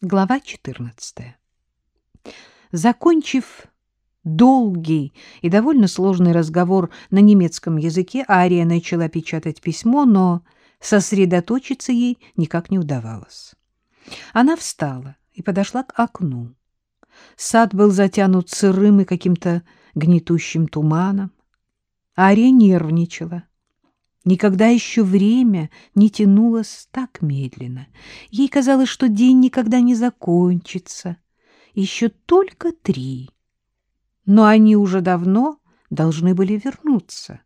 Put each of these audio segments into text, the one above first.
Глава 14. Закончив долгий и довольно сложный разговор на немецком языке, Ария начала печатать письмо, но сосредоточиться ей никак не удавалось. Она встала и подошла к окну. Сад был затянут сырым и каким-то гнетущим туманом. Ария нервничала. Никогда еще время не тянулось так медленно. Ей казалось, что день никогда не закончится. Еще только три. Но они уже давно должны были вернуться.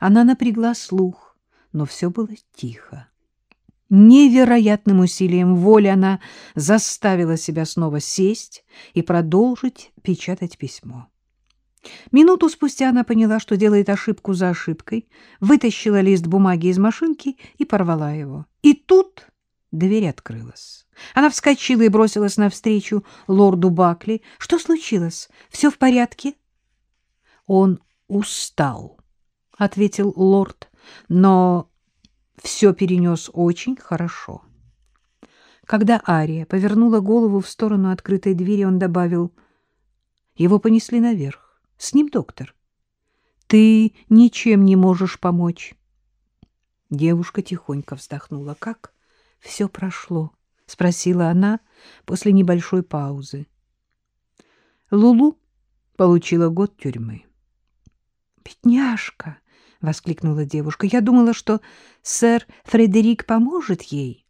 Она напрягла слух, но все было тихо. Невероятным усилием воли она заставила себя снова сесть и продолжить печатать письмо. Минуту спустя она поняла, что делает ошибку за ошибкой, вытащила лист бумаги из машинки и порвала его. И тут дверь открылась. Она вскочила и бросилась навстречу лорду Бакли. — Что случилось? Все в порядке? — Он устал, — ответил лорд, — но все перенес очень хорошо. Когда Ария повернула голову в сторону открытой двери, он добавил, — его понесли наверх. С ним доктор. Ты ничем не можешь помочь. Девушка тихонько вздохнула. Как все прошло? Спросила она после небольшой паузы. Лулу получила год тюрьмы. «Бедняжка!» — воскликнула девушка. «Я думала, что сэр Фредерик поможет ей».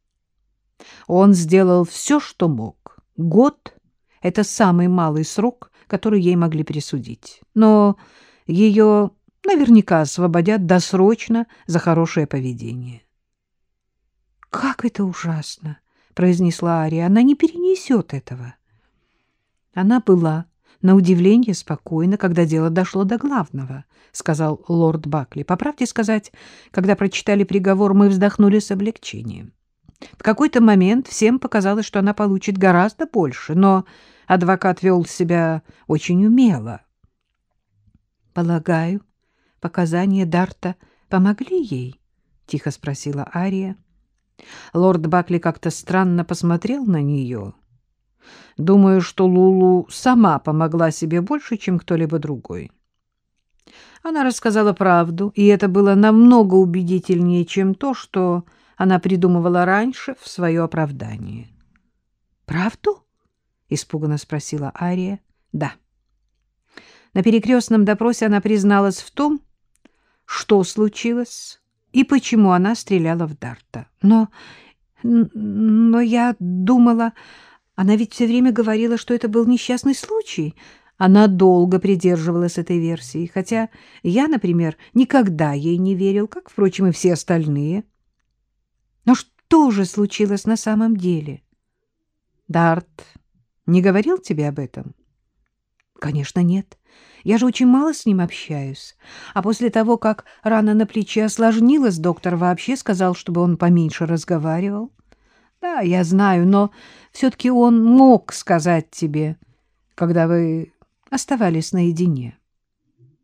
Он сделал все, что мог. Год — это самый малый срок, который ей могли присудить. Но ее наверняка освободят досрочно за хорошее поведение. — Как это ужасно! — произнесла Ария. — Она не перенесет этого. Она была на удивление спокойна, когда дело дошло до главного, — сказал лорд Бакли. По правде сказать, когда прочитали приговор, мы вздохнули с облегчением. В какой-то момент всем показалось, что она получит гораздо больше, но Адвокат вел себя очень умело. — Полагаю, показания Дарта помогли ей? — тихо спросила Ария. Лорд Бакли как-то странно посмотрел на нее. Думаю, что Лулу сама помогла себе больше, чем кто-либо другой. Она рассказала правду, и это было намного убедительнее, чем то, что она придумывала раньше в свое оправдание. — Правду? — испуганно спросила Ария. — Да. На перекрестном допросе она призналась в том, что случилось и почему она стреляла в Дарта. Но... но я думала... Она ведь все время говорила, что это был несчастный случай. Она долго придерживалась этой версии, хотя я, например, никогда ей не верил, как, впрочем, и все остальные. Но что же случилось на самом деле? Дарт не говорил тебе об этом? Конечно, нет. Я же очень мало с ним общаюсь. А после того, как рана на плече осложнилась, доктор вообще сказал, чтобы он поменьше разговаривал. Да, я знаю, но все-таки он мог сказать тебе, когда вы оставались наедине.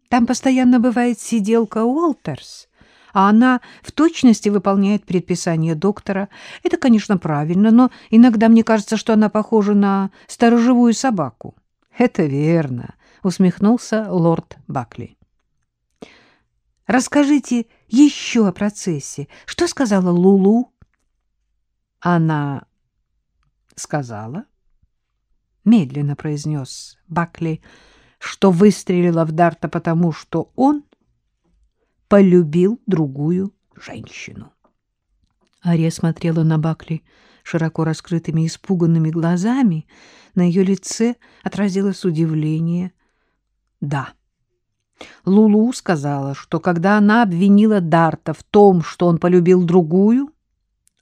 Там постоянно бывает сиделка Уолтерс, а она в точности выполняет предписание доктора. Это, конечно, правильно, но иногда мне кажется, что она похожа на сторожевую собаку. — Это верно, — усмехнулся лорд Бакли. — Расскажите еще о процессе. Что сказала Лулу? — Она сказала, — медленно произнес Бакли, — что выстрелила в Дарта потому, что он полюбил другую женщину. Ария смотрела на Бакли широко раскрытыми испуганными глазами. На ее лице отразилось удивление. Да. Лулу сказала, что когда она обвинила Дарта в том, что он полюбил другую,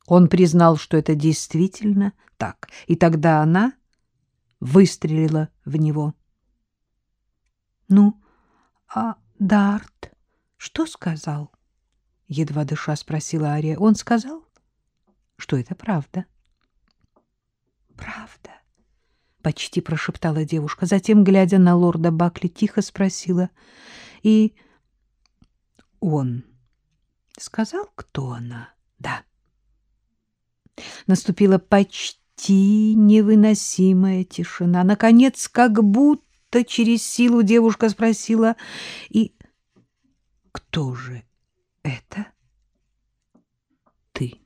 он признал, что это действительно так, и тогда она выстрелила в него. — Ну, а Дарт? Что сказал? Едва дыша спросила Ария. Он сказал, что это правда. Правда, почти прошептала девушка. Затем, глядя на лорда Бакли, тихо спросила. И он сказал, кто она? Да. Наступила почти невыносимая тишина. Наконец, как будто через силу девушка спросила, «И кто же это?» «Ты».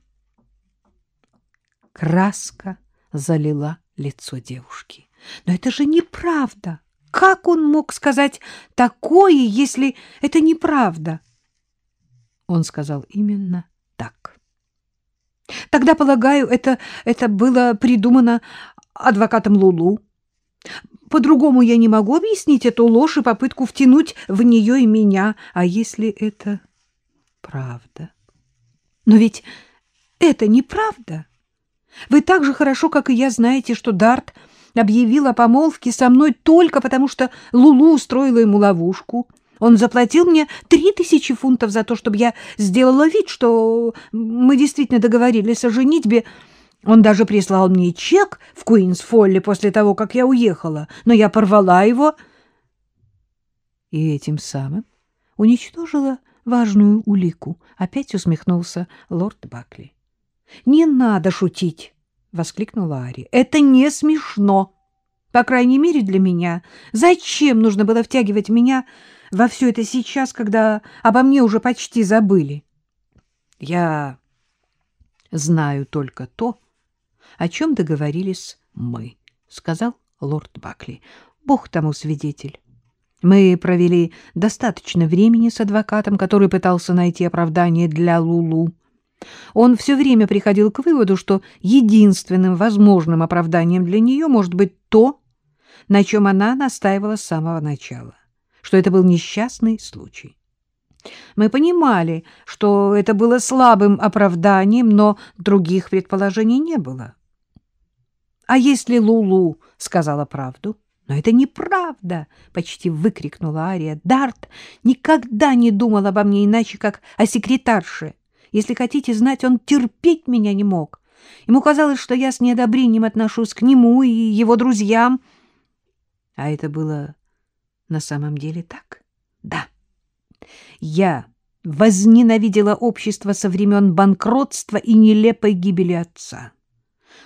Краска залила лицо девушки. «Но это же неправда! Как он мог сказать такое, если это неправда?» Он сказал именно так. Тогда, полагаю, это, это было придумано адвокатом Лулу. По-другому я не могу объяснить эту ложь и попытку втянуть в нее и меня. А если это правда? Но ведь это неправда. Вы так же хорошо, как и я, знаете, что Дарт объявил о помолвке со мной только потому, что Лулу устроила ему ловушку — он заплатил мне три тысячи фунтов за то, чтобы я сделала вид, что мы действительно договорились о женитьбе. Он даже прислал мне чек в Куинс-Фолле после того, как я уехала, но я порвала его и этим самым уничтожила важную улику. Опять усмехнулся лорд Бакли. — Не надо шутить! — воскликнула Ари. — Это не смешно! По крайней мере, для меня. Зачем нужно было втягивать меня во все это сейчас, когда обо мне уже почти забыли. Я знаю только то, о чем договорились мы, — сказал лорд Бакли. Бог тому свидетель. Мы провели достаточно времени с адвокатом, который пытался найти оправдание для Лулу. Он все время приходил к выводу, что единственным возможным оправданием для нее может быть то, на чем она настаивала с самого начала что это был несчастный случай. Мы понимали, что это было слабым оправданием, но других предположений не было. А если Лулу сказала правду? Но это неправда, почти выкрикнула Ария. Дарт никогда не думал обо мне иначе, как о секретарше. Если хотите знать, он терпеть меня не мог. Ему казалось, что я с неодобрением отношусь к нему и его друзьям. А это было на самом деле так? Да. Я возненавидела общество со времен банкротства и нелепой гибели отца.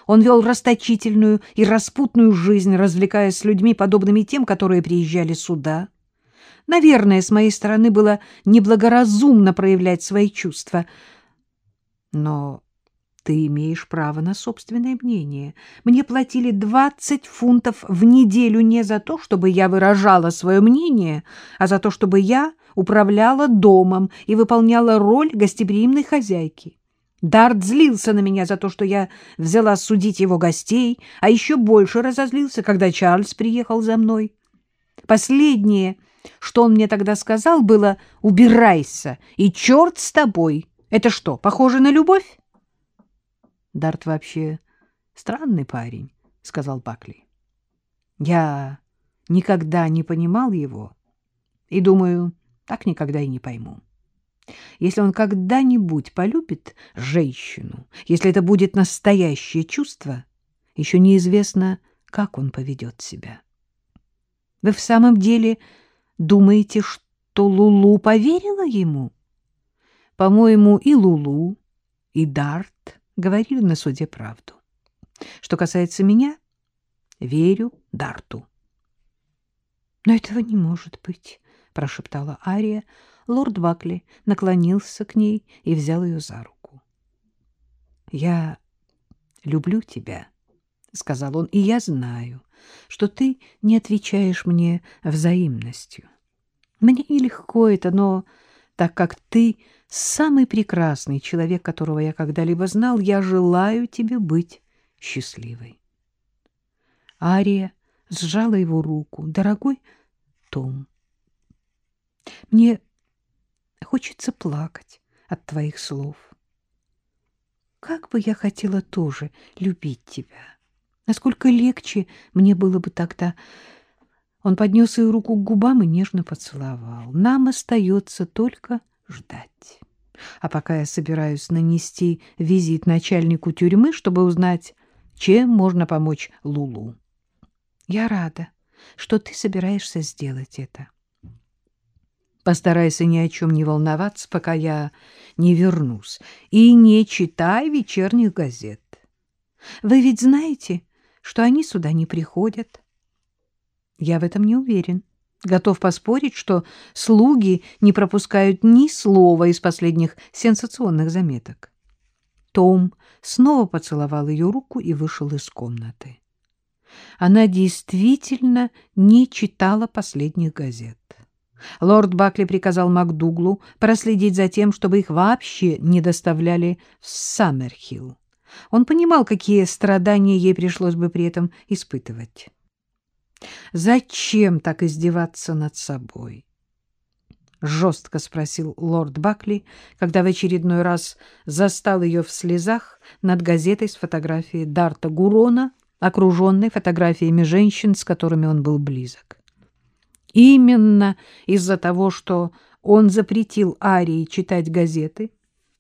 Он вел расточительную и распутную жизнь, развлекаясь с людьми, подобными тем, которые приезжали сюда. Наверное, с моей стороны было неблагоразумно проявлять свои чувства. Но ты имеешь право на собственное мнение. Мне платили 20 фунтов в неделю не за то, чтобы я выражала свое мнение, а за то, чтобы я управляла домом и выполняла роль гостеприимной хозяйки. Дарт злился на меня за то, что я взяла судить его гостей, а еще больше разозлился, когда Чарльз приехал за мной. Последнее, что он мне тогда сказал, было «убирайся, и черт с тобой». Это что, похоже на любовь? Дарт вообще странный парень, — сказал Бакли. Я никогда не понимал его и, думаю, так никогда и не пойму. Если он когда-нибудь полюбит женщину, если это будет настоящее чувство, еще неизвестно, как он поведет себя. Вы в самом деле думаете, что Лулу поверила ему? По-моему, и Лулу, и Дарт говорили на суде правду. Что касается меня, верю Дарту. — Но этого не может быть, — прошептала Ария. Лорд Бакли наклонился к ней и взял ее за руку. — Я люблю тебя, — сказал он, — и я знаю, что ты не отвечаешь мне взаимностью. Мне нелегко это, но так как ты самый прекрасный человек, которого я когда-либо знал, я желаю тебе быть счастливой. Ария сжала его руку. Дорогой Том, мне хочется плакать от твоих слов. Как бы я хотела тоже любить тебя. Насколько легче мне было бы тогда... Он поднес ее руку к губам и нежно поцеловал. Нам остается только ждать. А пока я собираюсь нанести визит начальнику тюрьмы, чтобы узнать, чем можно помочь Лулу. Я рада, что ты собираешься сделать это. Постарайся ни о чем не волноваться, пока я не вернусь, и не читай вечерних газет. Вы ведь знаете, что они сюда не приходят. Я в этом не уверен. Готов поспорить, что слуги не пропускают ни слова из последних сенсационных заметок. Том снова поцеловал ее руку и вышел из комнаты. Она действительно не читала последних газет. Лорд Бакли приказал МакДуглу проследить за тем, чтобы их вообще не доставляли в Саммерхилл. Он понимал, какие страдания ей пришлось бы при этом испытывать. Зачем так издеваться над собой? — жестко спросил лорд Бакли, когда в очередной раз застал ее в слезах над газетой с фотографией Дарта Гурона, окруженной фотографиями женщин, с которыми он был близок. Именно из-за того, что он запретил Арии читать газеты,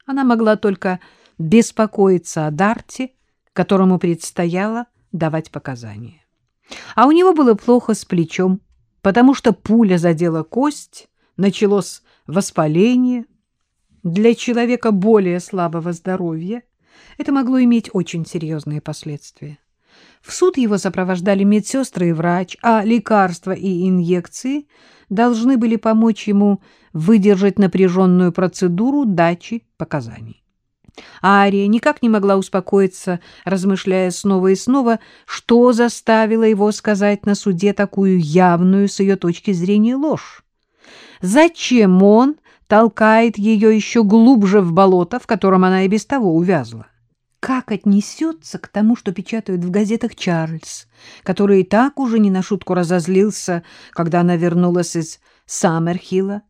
она могла только беспокоиться о Дарте, которому предстояло давать показания. А у него было плохо с плечом, потому что пуля задела кость, началось воспаление. Для человека более слабого здоровья это могло иметь очень серьезные последствия. В суд его сопровождали медсестры и врач, а лекарства и инъекции должны были помочь ему выдержать напряженную процедуру дачи показаний. Ария никак не могла успокоиться, размышляя снова и снова, что заставило его сказать на суде такую явную с ее точки зрения ложь. Зачем он толкает ее еще глубже в болото, в котором она и без того увязла? Как отнесется к тому, что печатают в газетах Чарльз, который и так уже не на шутку разозлился, когда она вернулась из Саммерхилла?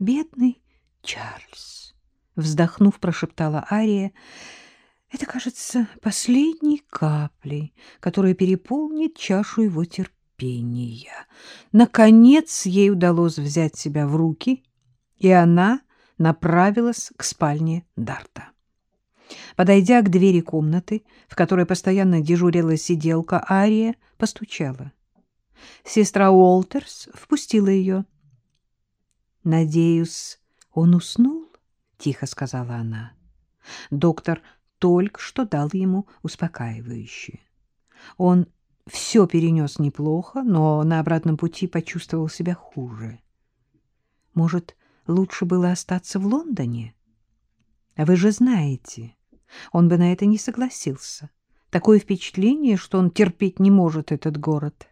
Бедный Чарльз, вздохнув, прошептала Ария, это, кажется, последней каплей, которая переполнит чашу его терпения. Наконец ей удалось взять себя в руки, и она направилась к спальне Дарта. Подойдя к двери комнаты, в которой постоянно дежурила сиделка, Ария постучала. Сестра Уолтерс впустила ее. «Надеюсь, он уснул?» — тихо сказала она. Доктор только что дал ему успокаивающее. Он все перенес неплохо, но на обратном пути почувствовал себя хуже. Может, лучше было остаться в Лондоне? Вы же знаете, он бы на это не согласился. Такое впечатление, что он терпеть не может этот город.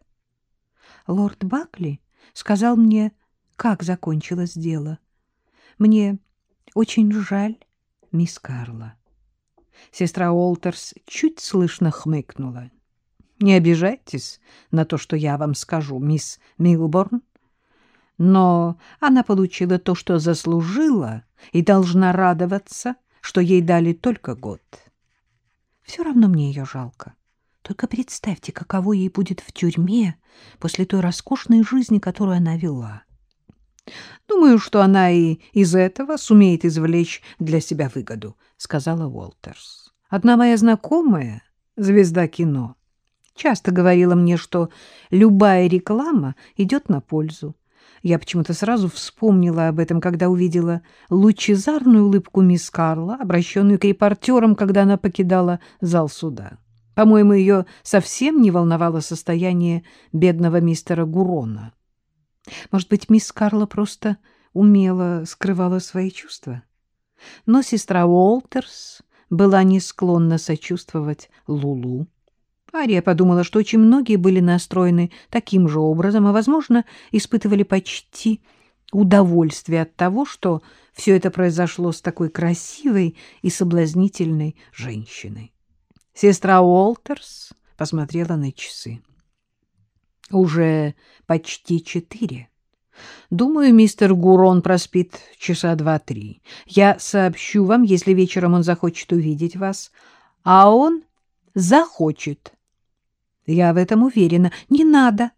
Лорд Бакли сказал мне, как закончилось дело. Мне очень жаль, мисс Карла. Сестра Уолтерс чуть слышно хмыкнула. Не обижайтесь на то, что я вам скажу, мисс Милборн. Но она получила то, что заслужила, и должна радоваться, что ей дали только год. Все равно мне ее жалко. Только представьте, каково ей будет в тюрьме после той роскошной жизни, которую она вела. Думаю, что она и из этого сумеет извлечь для себя выгоду, — сказала Уолтерс. Одна моя знакомая, звезда кино, часто говорила мне, что любая реклама идет на пользу. Я почему-то сразу вспомнила об этом, когда увидела лучезарную улыбку мисс Карла, обращенную к репортерам, когда она покидала зал суда. По-моему, ее совсем не волновало состояние бедного мистера Гурона. Может быть, мисс Карла просто умело скрывала свои чувства? Но сестра Уолтерс была не склонна сочувствовать Лулу. Ария подумала, что очень многие были настроены таким же образом, а, возможно, испытывали почти удовольствие от того, что все это произошло с такой красивой и соблазнительной женщиной. Сестра Уолтерс посмотрела на часы. Уже почти четыре. Думаю, мистер Гурон проспит часа два-три. Я сообщу вам, если вечером он захочет увидеть вас. А он захочет. Я в этом уверена. Не надо.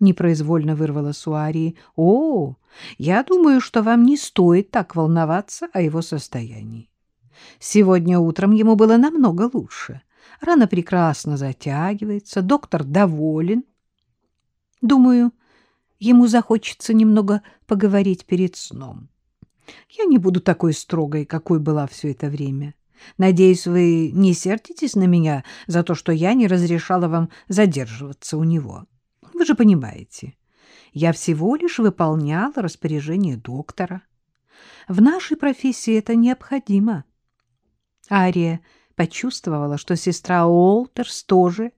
Непроизвольно вырвала Суарии. О, я думаю, что вам не стоит так волноваться о его состоянии. Сегодня утром ему было намного лучше. Рана прекрасно затягивается, доктор доволен. Думаю, ему захочется немного поговорить перед сном. Я не буду такой строгой, какой была все это время. Надеюсь, вы не сердитесь на меня за то, что я не разрешала вам задерживаться у него. Вы же понимаете, я всего лишь выполняла распоряжение доктора. В нашей профессии это необходимо. Ария почувствовала, что сестра Уолтерс тоже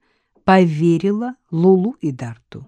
поверила Лулу и Дарту.